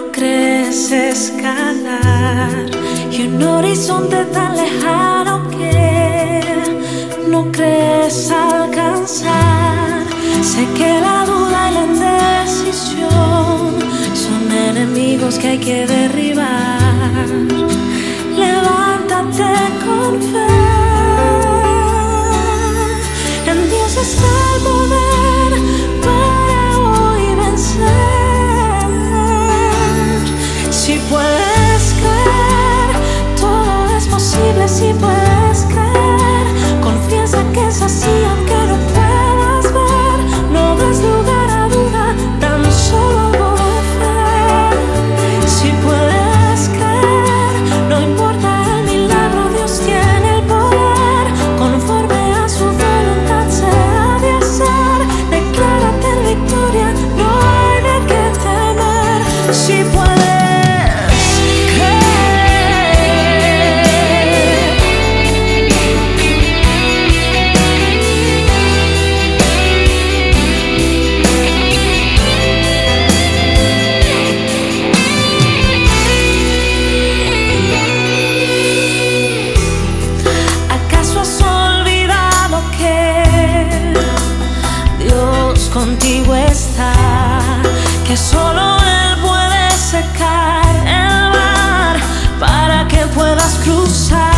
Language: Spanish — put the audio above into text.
puedes escalar y un horizonte tan lejano que no crees alcanzar. Sé que la duda y la indecisión son enemigos que hay que derribar. Levántate con fe. En Dios está se pode. contigo está, que solo Él puede secar el mar para que puedas cruzar.